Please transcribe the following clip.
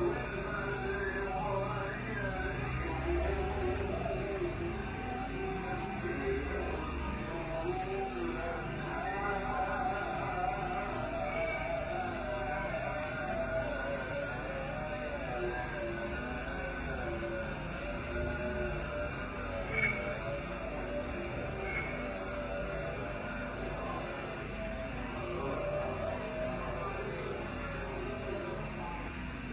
あ!